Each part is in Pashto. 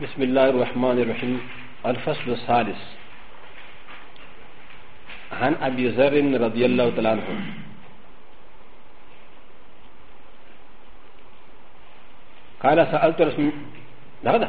بسم الله الرحمن الرحيم الفصل الثالث عن أبي ذر رضي الله تعالى عنه قال سألت رسم هذا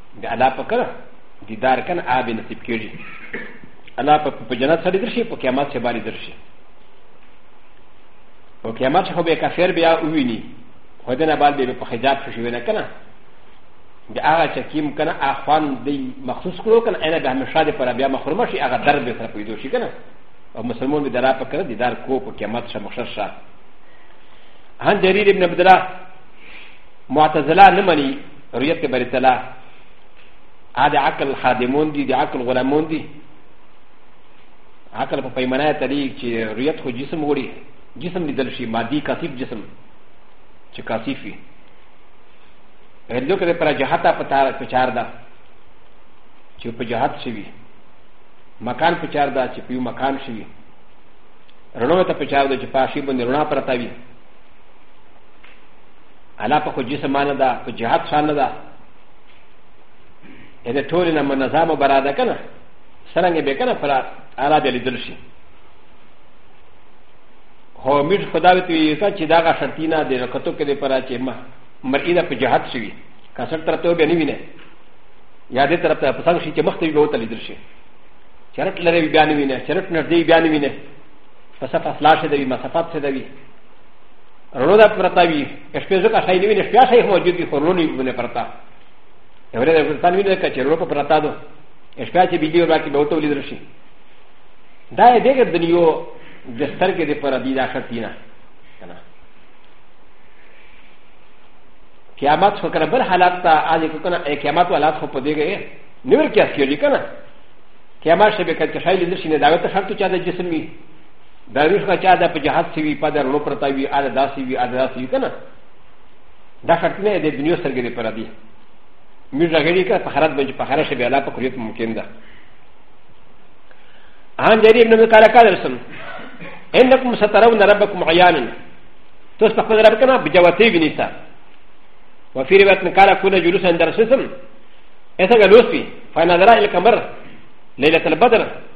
د الله په کړه دیدار کن آب نصیب کیږي الله په جنت سره درشي په قیامت سره باندې درشي په قیامت خو به کافر بیا وویني خو دنه بعد به په حجاب شوی نه کنه د هغه چې کیم کنه اخوان دی مخصوص کړو کنه انا به همیشه د پر بیا محروم شي هغه درد به سره پیدا شي کنه او مسلمان به درا په کړه دیدار کو په قیامت سره مخصوص شه هن جریر ابن عبد الله معتزله نه مني رؤيت بر تلا هذا عقل خادمون دي دي عقل غلامون دي عقل په پیمانه تلي چې رؤيت خو جسم وړي جسم لیدل شي مادي کثیف جسم چې کثیف وي هندو کې پر جهاته په چار ده چې په جهات شي وي مکان په چار ده چې په یو مکان شي وي رڼو ته په چار ده چې پاشي باندې رڼا پرتا وي الله په خو جسم نه ده په جهاد شان نه ده ان ټول نه منظم او براده کنه سرنګ به کنه پر الله دې لیدل شي هو میر خدا وی ته یو چې دا غا شرطی نه دی کتو کې دې پر چې ما مرئی ده په جهاد شوی کسر تر ته به نه ویني یا دې طرف ته پسند شي چې مخته به وته لیدل شي چرټ لري بیان ویني چرټ نږدې بیان ویني په صفه فلاشه دی مسافت څه دی رونو دا پرتا وی شپې زکه شای دی نه شپه شای موجود وی خورونو یې بونه پرتا یوره د افغانستان وینه کچې رونو په پرتا دو شپه چې بيدی ورا کې به وته ولید رشي دا یې دغه دنیو د ستر کې د پر دی دا خطینه کنه قیامت خو کنه بل حالات ته اځ کو کنه قیامت حالات خو په دې کې نور کې اخیری کنه قیامت شبکه کې شای لیدل شي نه دا ته شرط چا د جسم وی دا ویش کا چا دا په جهاد سی وی په در نو پرتا وی اړه داسې وی اړه داسې وی کنه دا شرط نه دی دنیا سره ګری پر دی میر راغلی کا په خرات باندې په خرات شبي الله په کریت ممکن ده ان جری ابن مکاله کا درسم انکم سترون ربکم عیانا تو ست خپل رب کنه بجواتی وی نیسا وفي روایت مکاله کونه جلوس اندر سسم ایسا ګلوس وی فنظر الى القمر ليله البدر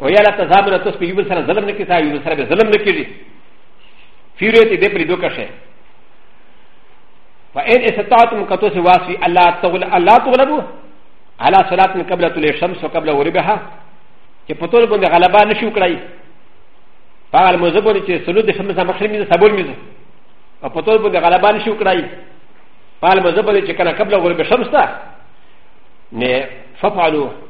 و یا لا تزامن تاسو په یو سره ظلم نه کیږي یو سره به ظلم نه کیږي فیرت دې پرې دوکه شه فإن استطعتم كتوس واسي الله تغل الله تغلبوا على صلاة قبل طلوع الشمس وقبل غروبها چې په ټول باندې غلبه نشو کړای په هغه موضوع باندې چې سلوک د شمس مخري مې سبول مې او په ټول باندې غلبه نشو کړای په هغه موضوع باندې چې کله قبل غروب شمس ته نه ففعلوا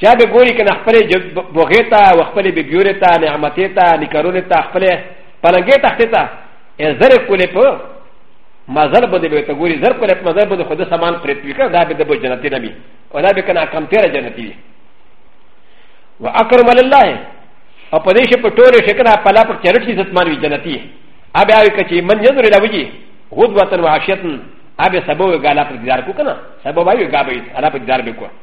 چا به ګوري کنه خپل بوغه ته او خپل به بیوره ته نعمت ته نکرونه ته خپل پلنګې تخته ته زر کولې په مزل باندې به ته ګوري زر کولې په مزل باندې خود سامان پرېت وکړه دا به د بو جنتی نبی او دا به کنه کم تیر جنتی وي واکرم الله او په دې شي په ټوله شي کنه په لا په چرټ شي عزت مانوي جنتی ابي اوي کچې من یذر له وجي غدوه وعشیتن ابي سبو غالا پر دیدار کو کنه سبو وایي غابې الا پر دیدار به کو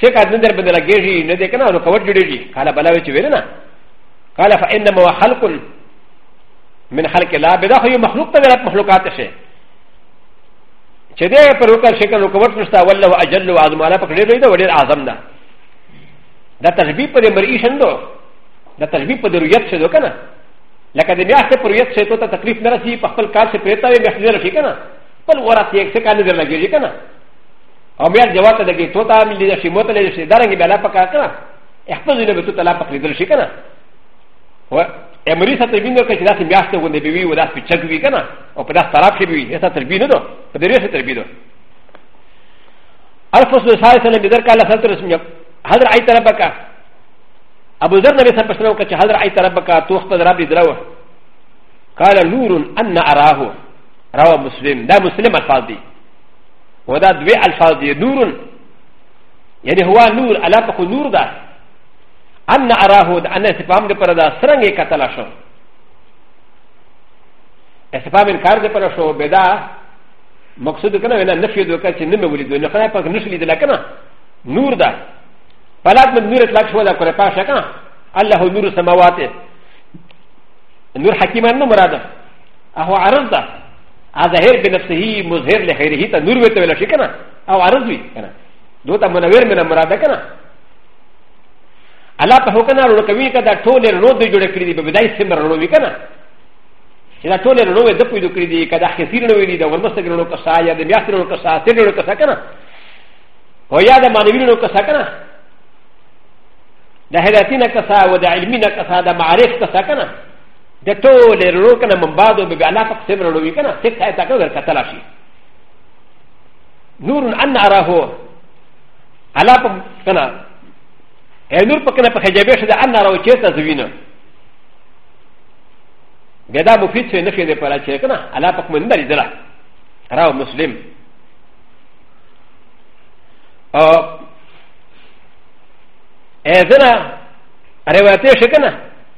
څه کار نه در بدل کېږي نه دې کنه نو کور جوړېږي قال بلا وچ ویل نه قال فانما هو خلق من خلق الله بدا خو یو مخلوق ته ورات مخلوقات شي چې دې پر وکړ شي کنه کور نشته والله اجل و اعظم علی پکړې دی دا وړي اعظم ده دا تشبیه په دې مرئی شندو دا تشبیه په دې رؤیت شندو کنه لکه د میاشتې پر رؤیت شندو ته تکلیف نه رسی په خپل کار څخه پرېتا وي میاشتې راشي کنه خپل ورته یې څه کار نه درلګېږي کنه او بیا جواب ته دګی تو ته ملي شي مو ته لري شي دارنګ بیا لا پکا کنه خپل ځینې به تو ته لا پکې لیدل شي کنه و امری سره ته وینو چې داسې میاشت غونډې به وي و داسې چګ وي کنه او په داسې طرف کې وي یسا تر بینو دو په دې سره تر بینو الفصل الثالث لم يدر قال سنت رسم هل رأيت ربك أبو ذر نبي سنت رسم كتش هل رأيت ربك توخت ربي دروه قال نور أن أراه روى مسلم ده مسلم الفاظ دي ودا دوی الفاظ دي نور يعني هو نور الا تكو نور ده ان اراه ده ان استفهام ده پر ده سرنگ قتل شو استفهام انکار ده پر شو بدا مقصود کنه ولا نفي ده کچ نه مولي ده نه خنا پک نشلي ده لکنه نور ده فلات من نور اطلاق شو ده پر پاشه کنه الله نور سماوات نور حکیمان نه مراده هو عرض ده ظاهر بنفسه مظهر لخيره ته نور وته ولا شي کنه او عرض وي کنه دوته منور من مراد کنه الله په حکم نه ورکوي کدا ټول رڼو د جوړ کړی دی په بدای سم رڼو وی کنه چې دا ټول رڼو د پیدا کړی دی کدا خسیر نه وی دی د ورمسته رڼو کسا یا د میاست رڼو کسا سر رڼو کسا کنه او یا د مانوی رڼو کسا کنه د هدایتینه کسا او د علمینه کسا د معارف کسا کنه د ټول رڼو کنه منبادو به بیا لافق سیم رڼو وي کنه سکت آیت کنه ور کتل شي نور ان اراه علا په کنه ای نور په کنه په حجابه شد ان اراه چې ته زوینه بیا دا مفید شي نه شي د پاره چې کنه علا په من درې دلا راو مسلم او اذن روایت شي کنه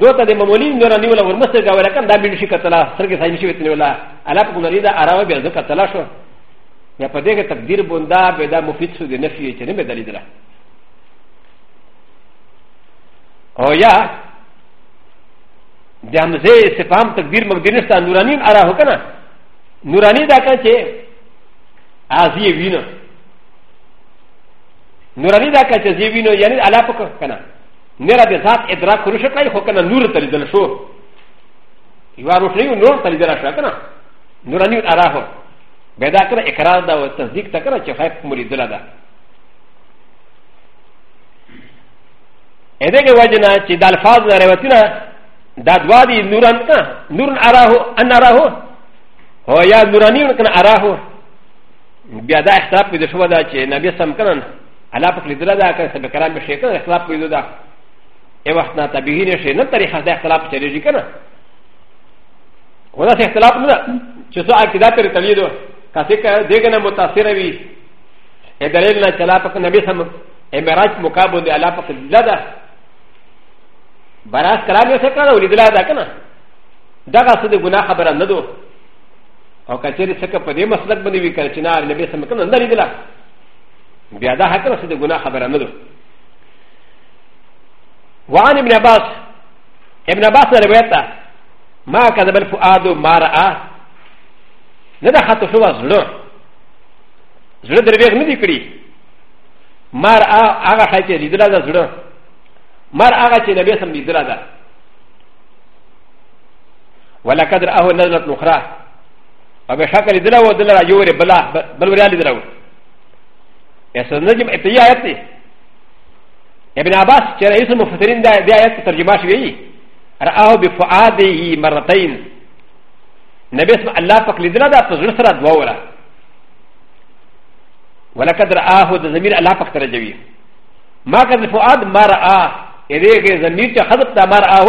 دوه ته د ممولین نور نیول ورمسته گاوه لکن دا بین شي کتلا سرګې سایم شي وتنی ولا الا په ګنری دا اراوه بیا ځکه تلا شو یا په دې کې تقدیر بوندا به دا مفید شو د نفی چې نه به دلیل ده او یا د همزه استفهام تقدیر مقدرستا نورانی ارا هو کنه نورانی دا کنه چې ازی وینه نورانی دا کنه چې زی وینه یعنی علاقه کنه نه را به ذات ادراک کړو شو کای خو کنه نور ته لیدل شو یو روشنی نور ته لیدل شو کنه نورانی اراه به دا کنه اقرار دا او تصدیق تا کنه چې خیر کوم لیدل دا اې دغه وجنا چې د الفاظ د روایتنا دا دوا دي نوران کنه نور اراه ان اراه هو یا نورانی کنه اراه بیا دا اختلاف پیدا شو دا چې نبی سم کنن الله پاک لیدل دا کړ سبه کرام به شي کنه اختلاف پیدا دا ای وخت نه طبیعي نشي نه طریقه دا اختلاف چلیږي کنه ودا څه اختلاف نه چې څو عقیده پر تلید کاسه کا دغه نه متاثر وي ا دلیل نه چلا پاک نبی سم امراج مقابل دی الله پاک لیدل دا براس کرام یې څه کړو لیدل دا کنه دغه څه د ګناه خبره نه دوه او کچری څخه په دې مسلک باندې وی کړ چې نه نبی سم کنه نه لیدل بیا دا حق رسې د ګناه خبره نه ده وعن ابن عباس ابن عباس روایت ده ما كذب الفؤاد ما راى نه ده خاطر شو زړه زړه درویغ نه دی کړی ما راى هغه شای چې لیدل ده زړه ما راى هغه چې نبی سم لیدل ده ولقد راه نزلت اخرى او به شکل دلا و دلا یو ری بلا بل وریا دلا و اس نجم اتیا آیت دی ابن عباس چې رئیس المفسرین دا دی آیت ترجمه شوی راه بفعاده مرتين نبی اسم الله پاک لیدلا دا په زړه سره دوا وره ولقد راه د ضمیر الله پاک ترجمه ما کذ فؤاد ما راه اې دې کې ضمیر چې حذف تا ما راه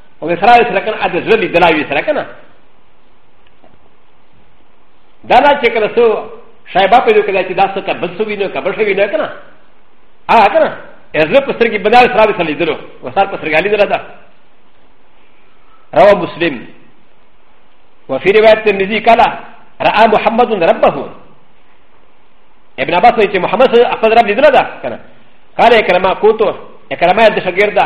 او سره سره کنه ا د زړه لیدلا وی سره کنه دا دا چې کله سو شایبه په دې کله چې دا څه کا بل سو وینو کا بل شوی نه کنه ا کنه ازله په سر کې بدل سره به سلی درو وسار په سر غالي درا دا رواه مسلم وفي روايه الترمذي قال راى محمد ربه ابن عباس ويقول محمد اقصد رب لدرا دا كان قال اكرما كوتو اكرما يد شجر دا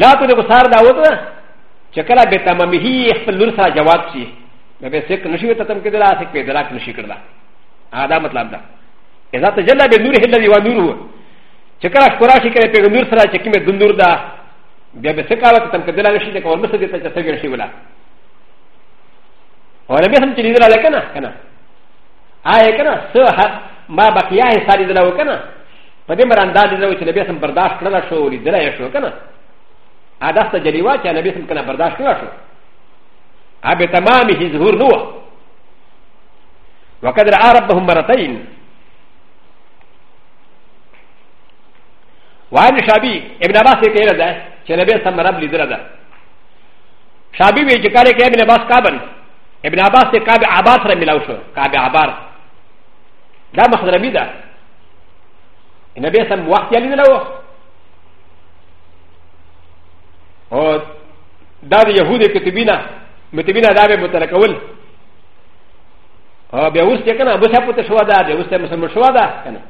لا تو دغه سار دا وته چې کله به تمام هي خپل لور سره جواب شي نو به سک نشي ته تم کېدل اسک په دراک نشي کړل دا مطلب ده اذا تجلى بنور الذي ونوره چې کله ښکرا شي کله په نور سره چې کومه د نور ده بیا به سکه وخت تم کېدل نشي ته کول مست دې ته چې سګر شي ولا او نبی هم چې لیدل کنه کنه آیا کنه سه ما بقیا یې ساري دلا وکنه په دې مران دا نه و چې نبی سم برداشت کړل شو لیدل یې شو کنه ا داسته جلیوا چې نبی سم کنه برداشت کړل شو ا به تمامه ظهور نو وقد را ربهم مرتين وعن شابي ابن عباس كيلا ده چې نبی سم رب لیدل ده شابي وی چې کله کې ابن عباس کابن ابن عباس ته کعب عباس را ملاو شو کعب عبار دا مخدربي ده ان به سم وخت یې لیدلو او دا د يهودي کتبینا متبینا دا به متلکول او به اوس کنه به څه پته شو دا به اوس ته مسلمان شو دا کنه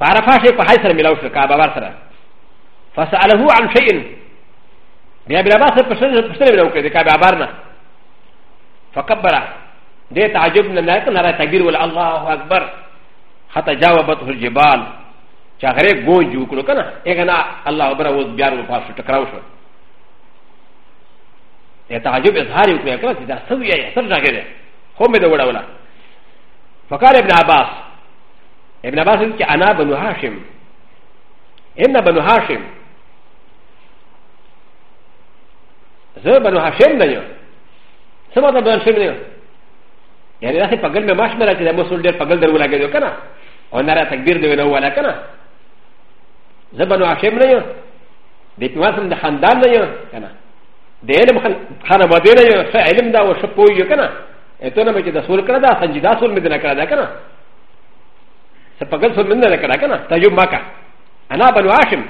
عرفه شي په حي سره ملاو شو کعبه ور سره فساله عن شيء بیا بیا باسه پښتنه پښتنه وکړه د کعبه بارنه فقبره د تعجب نه نه کنه را تکبیر ول الله اکبر حتی جاوبته الجبال چا غره گونج وکړو کنه اګنا الله اکبر اوس بیا ور پاسو ټکراو شو د تعجب اظهار وکړ کنه چې دا سوی یې سر راګه ده خو مې دا وړاولا فقال ابن عباس ابن عباس چې انا بنو هاشم ان بنو هاشم زه بنو هاشم نه یم څه مطلب بیان شوی دی یعنی داسې په ګل مې ماش مې راځي د مسول ډېر په ګل در ولګېدو که نه او نه را تکبیر دی وینا ولا که نه زه به نو عاشم نه یم د اعتماد هم د خاندان نه یم که نه د علم خانواده نه یم ښه علم دا و ښه پوه یو که نه ته نه مې چې د سول کړه دا سنجیده سول مې نه کړه دا که نه څه په ګل سول مې نه کړه که نه تعجب ما که انا بنو عاشم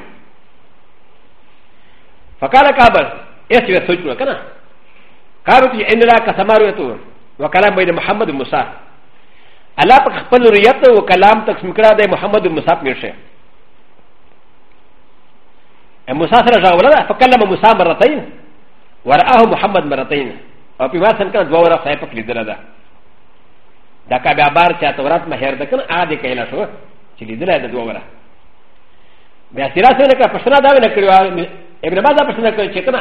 فقال كابل ايش يسجد كنا قالت ان لا كسما رؤيته وكلام بين محمد وموسى الله پاک خپل رؤيت او کلام تقسیم کړه د محمد وموسى په شه موسى سره جاوله فكلم موسى مرتين ورآه محمد مرتين او په واسن کړه دوه ورا صاحب پک لیدل ده دا کا بیا بار چې تورات مهر ده کنه ا دې کایلا شو چې لیدل ده دوه ورا بیا سیرا سره کړه پښنا دا ونه کړو ابن باز پښنا کړ چې کنه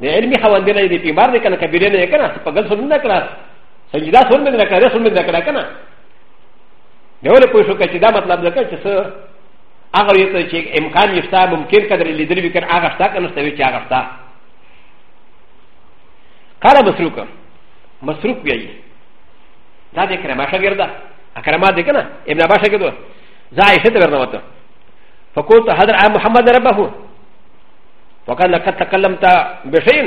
د علم خواندې نه دي پیمار دي کنه کبیره نه کنه په ګل سن نه کړه سجدا سن نه کړه رسول نه کړه کنه نو له پوښو کې چې دا مطلب ده چې څه هغه یو ته چې امکان یستا ممکن کدر لیدل وکړ هغه شتا کنه ستوي چې هغه شتا قال مسروق مسروق ویایي دا د کرما شاګرد ده کرما ده کنه ابن عباس شاګرد ده زه عائشه ته ورنه وته فقلت حضرت محمد ربه وقال لقد تكلمت بشين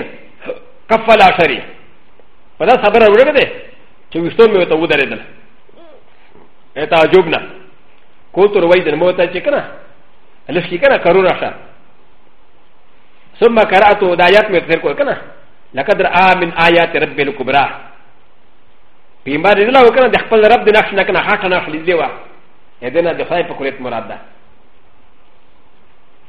كفى العشري فلا صبر ورغده چې وشتو مې ته ودرېدل تعجبنا قلت رويد الموتى چې کنه لشي کنه کرونه شه ثم قرات هدايات مې تفسير کول کنه لقد را من آيات رب الكبرى په ایمان دې لا وکنه د خپل رب د نقش نه کنه هټه نه خلیدلی و اې دنه د خدای په کلیت مراد ده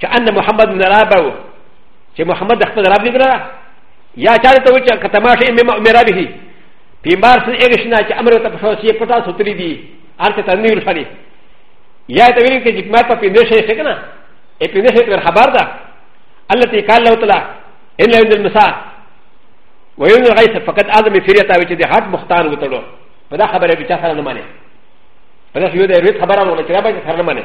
چې ان محمد من رابه و چې محمد خپل رب لیدله یا چا ته و چې کتماشه امام امرا به پیمبار سن اګشنا چې امر ته په شوسیه پټا سوتلی دي ارته تنویر شری یا ته ویل کې چې ما په پیندې شي څه کنه ا پیندې شي پر خبر ده التي قال له تعالی ان عند المساء ويوم الغيث فقد اعظم فريتا وجه دي حد مختار وتلو فدا خبره بچا سره نه مانه فدا شو ده ريت خبره ولا چې را بچا سره نه مانه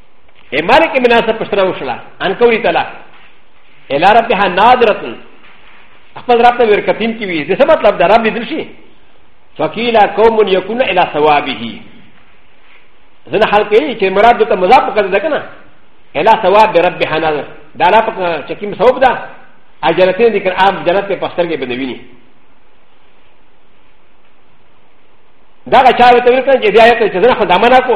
ا مالک ابن انس پښتنه وشلا ان کوي تعالی الا ربها نادره خپل رب ته ورکتین کی وی د څه مطلب د رب لیدل شي فقیل قوم یکون الى ثوابه زنه حال کوي چې مراد ته مضاف کړی ده کنه الى ثواب ربها نادر دا لا پک چې کوم ثواب ده اجرتین ذکر عام جنت په پستر کې بدوینی دا غا چا ته ویل کړه چې بیا یې ته چې زنه خدامه نه کو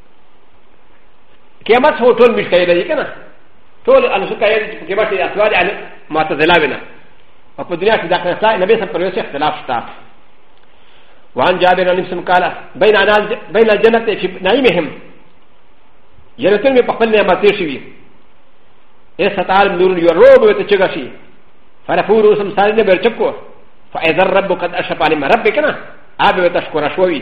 قیامت هو ټول مش کوي لري کنه ټول ان شو کوي چې قیامت یې اطوار ان معتزله وینا او په دنیا کې دا کړه صلی نبی صلی الله علیه وسلم اختلاف شته وان جابر بن مسلم قال بين اناس بين الجنه في نعيمهم جنتون می په خپل نعمت شي وي اس تعال نور یو روب وته چګه شي فرفور سم سالنه برچکو فاذا رب قد اشفى لما ربك انا ابي تشكر شوي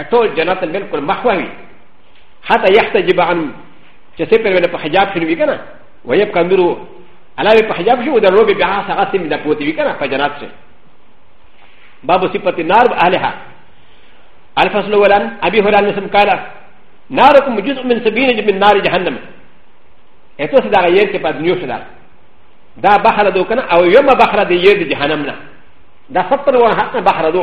اټول جنت بالکل مخوي حتى يحتجب عن چې څه پر ونه په حجاب شنو وی کنه ويب کندرو علاوه په حجاب شو د روبي بیا هغه سم د پوتې وی کنه په جنت شي باب صفت النار اهلها الفصل الاول ابي هريره نسم قال ناركم جزء من سبيل من نار جهنم اتو سدا غير کې په دنيو شدا دا بحر دو کنه او يوم بحر دی يد جهنم نه دا ستر وه بحر دو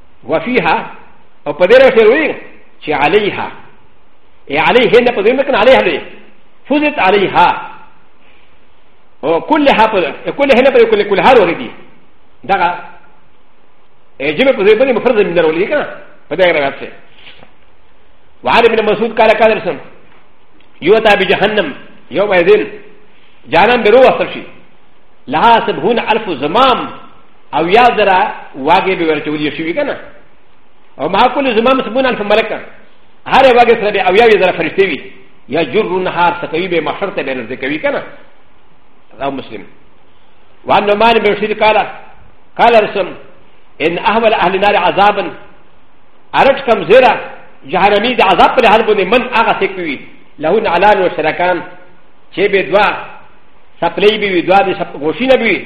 وفيها او په دې راځي وي چې عليها ای عليه نه په دې مکن عليها لوي فزت عليها او كلها په كلها نه په كل كلها ورې دي دا اجب په دې باندې مفرد من درولې کنه په دې راځي وعلي بن مسعود قال قال رسول يوتا بجهنم يوم يذل جانم بروح سرشي لها سبعون ألف زمام او یا زرا واګې به ورته ولې شي کنه او ما کول زما مسبون الف ملکه هر واګې سره به او یا زرا فرشتي وي یا جر نهار سکوي به محشر ته به رزق کوي کنه او مسلم وان نمان به شي قال قال رسم ان احول اهل النار عذابا ارت كم زرا جهنمي د عذاب پر حال باندې من هغه سکوي له علان و شرکان چې به دوا سپلې به دوا د غوښینه به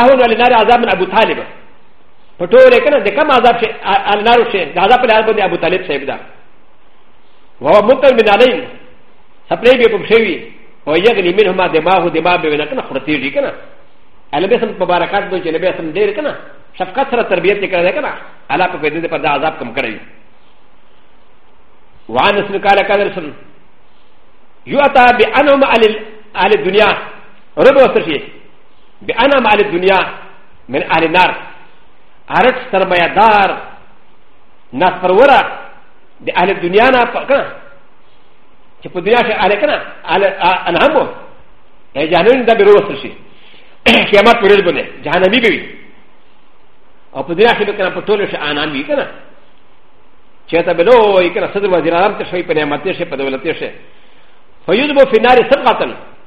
اهون على نار عذاب من ابو طالب په ټوله کې نه د کوم عذاب شي على نار شي د عذاب په لار باندې ابو طالب صاحب ده وهو مطر من عليهم سپری به په شوی او یغلی منهما دماغ دماغ به نه کنه خرتیږي کنه علمه سم مبارکات به چې نبی سم ډیر کنه شفقت سره تربیت کړی کنه الله په دې پر دا عذاب کم کړی وعن اسم قال قال رسول يؤتى بأنهم على الدنيا ربع وسرشي به انا مال الدنيا من اهل النار عرض سرمایه دار ناس پروره د اهل الدنيا نه کنه چې په دنیا کې اهل کنه اهل انعامو ای جانون دا به روسل شي قیامت پر ورځ باندې جهنمی به وي او په دنیا کې به کنه په ټولو شي انعام وي کنه چې ته به نو وي کنه صدر وزیر اعظم ته شوی په نعمت شي په دولت شي فیذبو فی نار سبقتن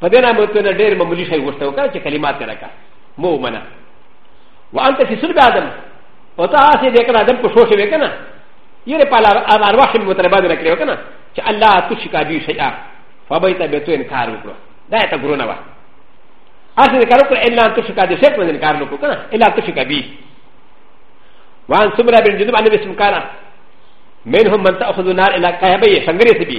په دې نامه ته نه ډېر معمولي شی غوښته وکړه چې کلمات یې راکړه مو ومنه وانت فی سلب آدم او ته هسې دې کنه آدم په شو شوې که نه یې په ارواح مې مطالبه دې کړې که نه چې الله تشکا بي شیئا فبیت به تو انکار وکړو دا یې ته ګرونه وه هسې انکار وکړه الا تشکا دې شیخ باندې انکار وکړو که نه الا تشکا بي وان سمرا بن جدب عن بسم کانا منهم من تأخذ النار إلى كهبه شنگري سبي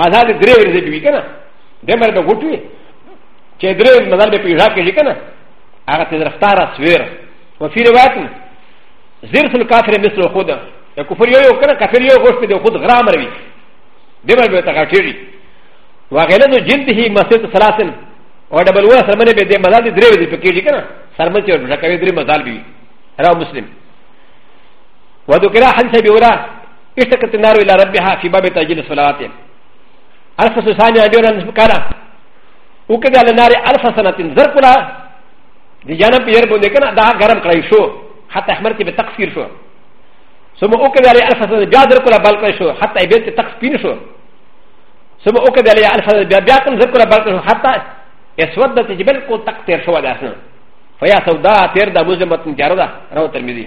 مزار د درې ورځې به وي که نه د مر به غوټ وي چې درې ورځې مزار به په یوه کې وي که نه هغه ته درختاره سویر و فی روایت زیر سل کافر مثل خود د کفر یو یو که نه کافر یو غوښت دی خود غرامر وي د مر به تغټېږي وغیره د جلد هی مسجد سلاسن او ډبل و سرمنه به د مزار د درې ورځې پکې دي که نه سرمن چې ورځه کوي درې مزار به وي راو مسلم وذكر حديث ابي هريره اشتكت النار الى ربها في باب تاجيل الصلوات الف سوسانيا ديورا نسبكالا وكذا على النار الف سنه زرقلا د جانب ير باندې کنه دا ګرم کړی شو حتی احمر کې به تکفیر شو ثم اوکه دلی الف سره بیا در کوله بل کړی شو حتی به ته تکفیر شو ثم اوکه دلی الف سره بیا بیا کوم زر کوله بل کړی شو حتی اسود د جبل کو تک تیر شو داسنه فیا سودا تیر د مزمت تیر دا راو ترمذی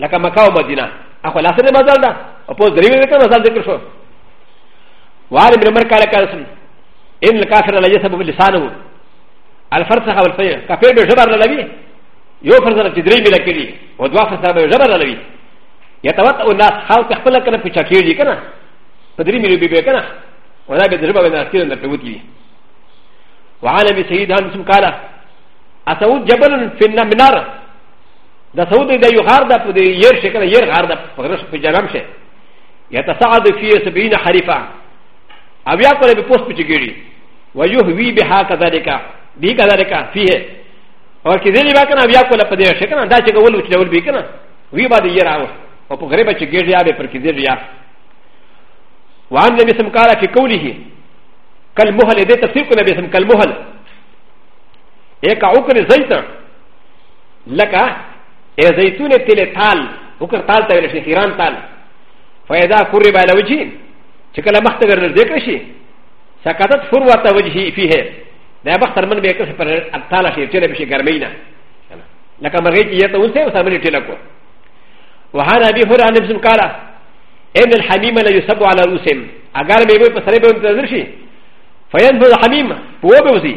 لکه مکه او مدینه اخو لاسه دې مزل ده او په درې وې کنه مزل ذکر شو وار ابن عمر قال قال سم ان الكافر لا يسب بلسانه الفرسخ والفجر كافر بجبر للوي يو فرسخ چې درې مې لکړي او دوا فرسخ بجبر للوي يتوت الناس خاو تخفل کنه په چکیږي کنه په درې مې به کنه ولا به دربه نه کېږي نه پوتي وعلى سيدنا مسلم قال اسود جبل في النار دا سعود دا یو غار دا په دې ير شکل ير غار دا په غرش په جرم شه يتصعد فيه سبعين حريفا او یا پر به پوس پچ ګيري ويهوي بها كذلك بي كذلك فيه او کې دې با کنه بیا کوله په دې شکل دا چې ول وچ ول بي کنه وی با دې ير او او په غریب چې ګيري یا به پر کې دې یا وان نبی سم قال في قوله کل مهل دې تفسیر کو نبی سم کل مهل ایک عقل زیتن لکه ای زیتون تل تال وکر تال ته ویل شي خیران تال فیدا کوری بالا وجی چې کله مخ ته ورنږدې کړی شي سکتت فروته وجهی فيه دا مخ تر من به کړ پر تال شي چې به شي ګرمي نه لکه مرغی چې یې ته اوسه اوسه مې ټیلا کو وهان ابي هر ان ابن قال ان الحميم لا يصب على رؤوسهم اگر مې به په سره به انتظار شي فينفذ حميم هو به وزي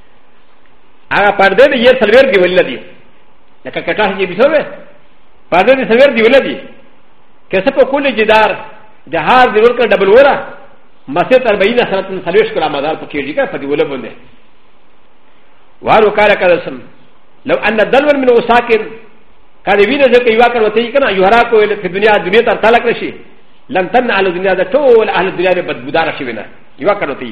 هغه پردې دې یې سلویر دی ولې دی لکه کټه چې به سوې پردې دې سلویر دی ولې دی که څه په کولې جدار د هار دی ورکړ ډبل وره مسه تر بینه سره تن سلویش کړه مدار پکې دی کا په دی ولې باندې وارو کار کړه سم لو ان دلول من وساکن کله وینه چې یو کار وته یې کنه یو را کوې په دنیا دنیا ته تعلق نشي لن تن على الدنيا ده طول اهل الدنيا بدبدار شي بنا يوكلتي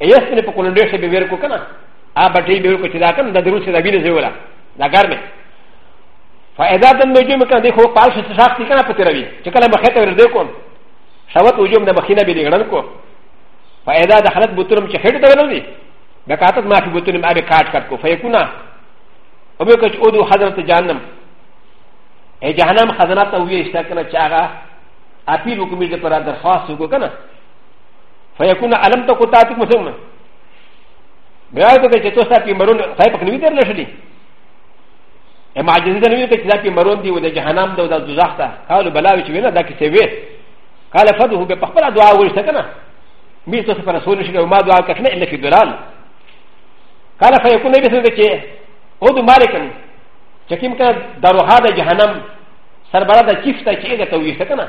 یې څه نه په کولنډې شي به ویر کو کنه ا بټي به کو چې دا کنه د دروس دا وینې زیولا دا ګرمه فائدہ د نجوم کنه دی خو پال شي شخص دی کنه پته روي چې کله مخه ته ور دې کوم شوت وجوم د مخینه به لګړن کو فائدہ د حالت بوترم چې هډ ته ولوي د کاتت ما فی بوترم ابي کاټ کټ کو فیکونا او به کچ اودو حضرت جهنم ای جهنم خزانه ته وی اشتکنه چې هغه اپیل وکړي د پر درخواست وکړه فيكون علم ته کوتا ته مسلمان بیا ته چې تاسو په مرون خای په نوی در نشلی اما عجز ده نوی ته چې په مرون دی و د جهنم د دوزخ ته قالو بلا وچ وینا دا کې څه وی قال فده به په خپل دعا ورسته کنه مې تاسو پر رسول شي او ما دعا کښنه الا في دلال قال فيكون به څه چې او د مالکن چې کوم کنه دروها د جهنم سربره د چیفته چې دې ته ویسته کنه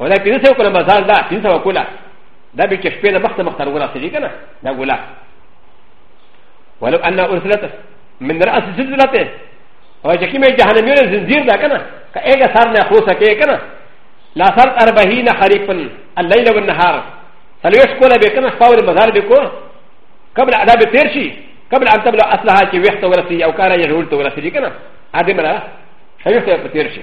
و دا پینځه سوه کله مزال دا پینځه سوه کله دا به چې شپې نه مخته مخته ورسېږي که نه دا ګوله ولو ان ارسلت من راس سلسلته او چې کومه جهنمي له زنجیر ده که نه که هغه سر نه خوسه کې که نه لا سر اربعین خریفن الليل والنهار سلوش کوله به که نه شپه ورې مزال به کو قبل ادا به تیر شي قبل ان تبلو اصلها چې وخت ورسېږي او کار یې ورته ورسېږي که نه ادمه را شوي ته په تیر شي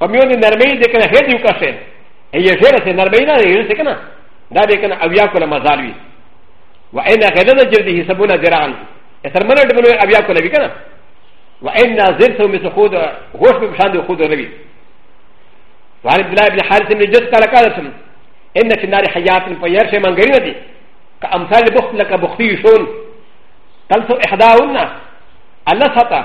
په میو د نرمۍ د کنه هډ یو کښې هي ژر سه نرمۍ نه یې څه کنه دا به کنه اویا کوله مزال وي و ان غدد جلده سبونه دران اثر منه دبلو اویا کوله وی کنه و ان زرت مثل خود هوش به شان خود روي وعن عبد الله بن حارث بن جد قال قال سم ان في النار حيات فير شيء من غير دي كامثال بخت لك بختي شون تلسو احداهن الله سطح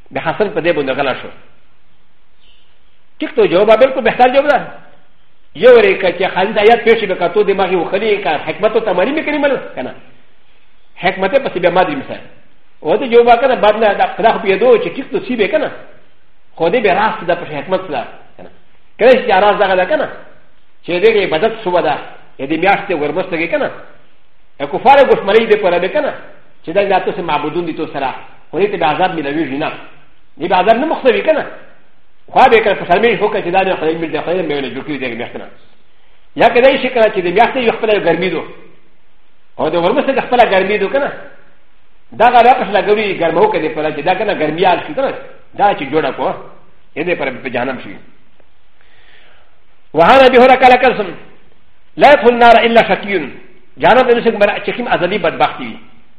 د حسن په دې باندې غلا شو ټیک ته جواب بالکل بهتر جواب ده یو ری که چې خالد آیات پیش به کتو دماغي وخلی که حکمت او تمرین میکړي مل کنه حکمت پسې به مادي مثال و ته جواب کنه بعد نه دا خدا خو پیدو چې ټیک ته سی به کنه خو دې به راست ده په حکمت سره کنه کله چې راز دغه ده کنه چې دې عبادت سو ده دې میاشتې ورمسته کې کنه کفار ګوشمري دې پر دې کنه چې دا تاسو معبودون دي تو سره خو دې ته به عذاب ملويږي نه دې به عذاب نه مخوي که نه خو به کله په شرمېږي خو که چې دا نه خدای مې د خدای مې ونه جوړ کړي دې میاشت نه یا کله شي کله چې د میاشتې یو خپل ګرمي دو او د ورمسته د خپل ګرمي دو که نه دا غلا پس لګوي ګرمو کې دې پر چې دا کنه ګرميال شي کنه دا چې جوړه کو دې پر په جانم شي وهانا به هره کله قسم لا يدخل النار الا شقي جانب دې څنګه چې کوم ازلي بدبخت وي